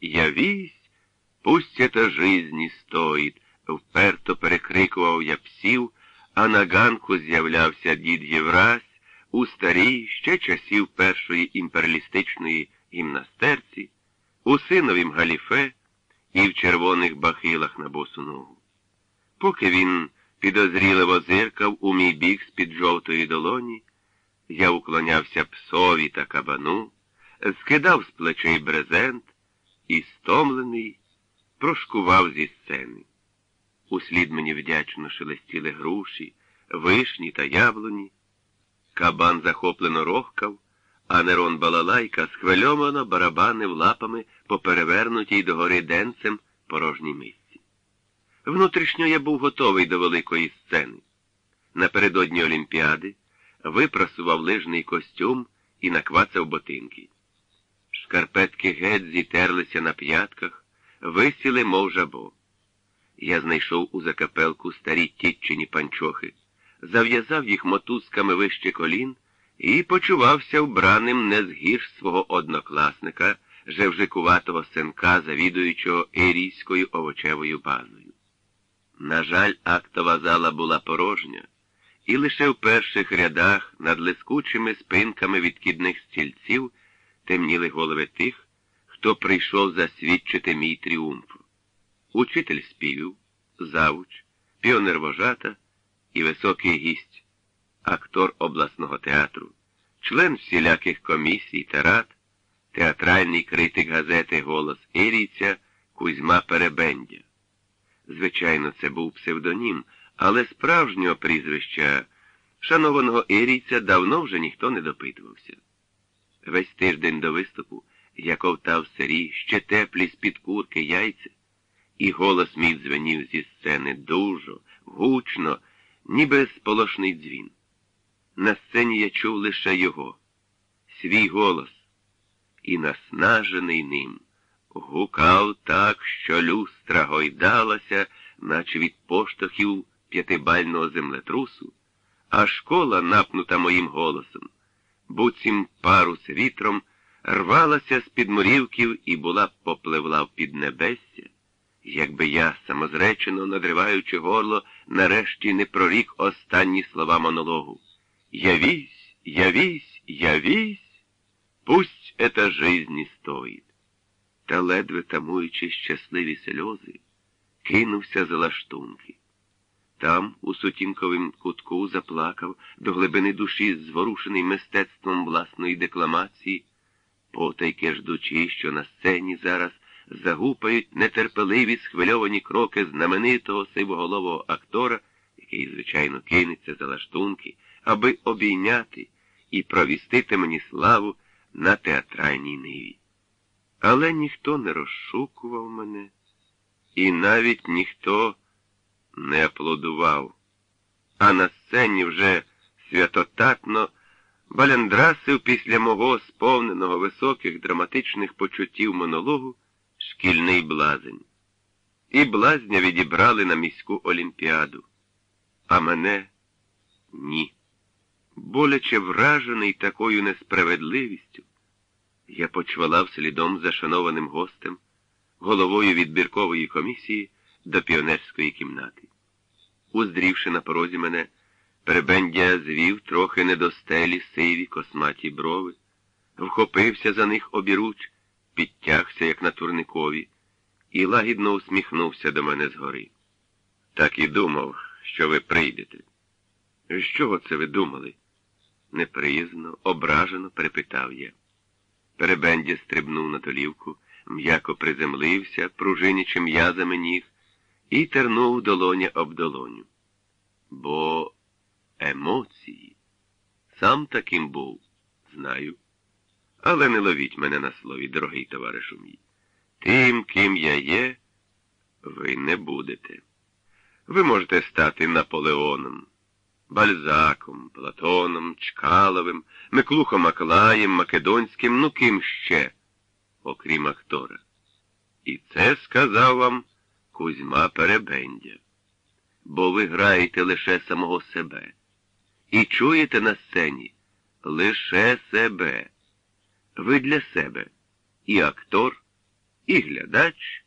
явісь, пусть это жизни стоїть, вперто перекрикував я псів, а на ганку з'являвся дід Євразь у старій ще часів першої імперіалістичної гімнастерці, у синовім галіфе і в червоних бахилах на босу ногу. Поки він підозріливо зиркав у мій бік з-під жовтої долоні, я уклонявся псові та кабану, скидав з плечей брезент і, стомлений, прошкував зі сцени. Услід мені вдячно шелестіли груші, вишні та яблуні. Кабан захоплено рохкав, а Нерон Балалайка схвильовано барабанив лапами по перевернутій догори денцем порожній мисці. Внутрішньо я був готовий до великої сцени. Напередодні Олімпіади випрасував лижний костюм і наквацав ботинки. Шкарпетки геть зітерлися на п'ятках, висіли, мов жабо. Я знайшов у закапелку старі тітчині панчохи, зав'язав їх мотузками вище колін і почувався вбраним не згірш свого однокласника, жевжикуватого синка, завідуючого ерійською овочевою базою. На жаль, актова зала була порожня, і лише в перших рядах над лискучими спинками відкидних стільців темніли голови тих, хто прийшов засвідчити мій тріумф. Учитель співів, завуч, піонер вожата і високий гість, актор обласного театру, член всіляких комісій та рад, театральний критик газети Голос Ірійця Кузьма Перебендя. Звичайно, це був псевдонім, але справжнього прізвища шанованого Ірійця давно вже ніхто не допитувався. Весь тиждень до виступу я ковтав сирі, ще теплі з-під курки яйця, і голос мій дзвенів зі сцени дужо, гучно, ніби сполошний дзвін. На сцені я чув лише його, свій голос, і наснажений ним гукав так, що люстра гойдалася, наче від поштовхів п'ятибального землетрусу, а школа, напнута моїм голосом, буцім парус вітром, рвалася з під мурівків і була попливла в піднебесся, якби я, самозречено надриваючи горло, нарешті не прорік останні слова монологу. Явись, явись, явись, пусть эта жизнь стоїть. Та ледве тамуючи щасливі сльози, кинувся за лаштунки. Там, у сутінковім кутку, заплакав до глибини душі, зворушений мистецтвом власної декламації, потайки ждучи, що на сцені зараз загупають нетерпеливі схвильовані кроки знаменитого сивоголового актора, який, звичайно, кинеться за лаштунки, аби обійняти і провістити мені славу на театральній ниві. Але ніхто не розшукував мене, і навіть ніхто не аплодував, а на сцені вже святотатно баляндрасив після мого сповненого високих драматичних почуттів монологу шкільний блазень. І блазня відібрали на міську олімпіаду, а мене ні. Боляче вражений такою несправедливістю, я почвалав слідом за шанованим гостем, головою відбіркової комісії до піонерської кімнати. Уздрівши на порозі мене, перебендя звів трохи не до стелі сиві косматі брови, вхопився за них обіруч, підтягся, як на турникові, і лагідно усміхнувся до мене згори. Так і думав, що ви прийдете. З чого це ви думали? Неприязно, ображено перепитав я. Перебендя стрибнув на долівку, м'яко приземлився, пружинячи м'язами ніг, і тернув долоня об долоню. Бо емоції. Сам таким був, знаю. Але не ловіть мене на слові, дорогий товаришу мій. Тим, ким я є, ви не будете. Ви можете стати Наполеоном, Бальзаком, Платоном, Чкаловим, Миклухом Аклаєм, Македонським, ну ким ще, окрім актора. І це сказав вам Кузьма Перебендя. Бо ви граєте лише самого себе. І чуєте на сцені лише себе. Ви для себе і актор, і глядач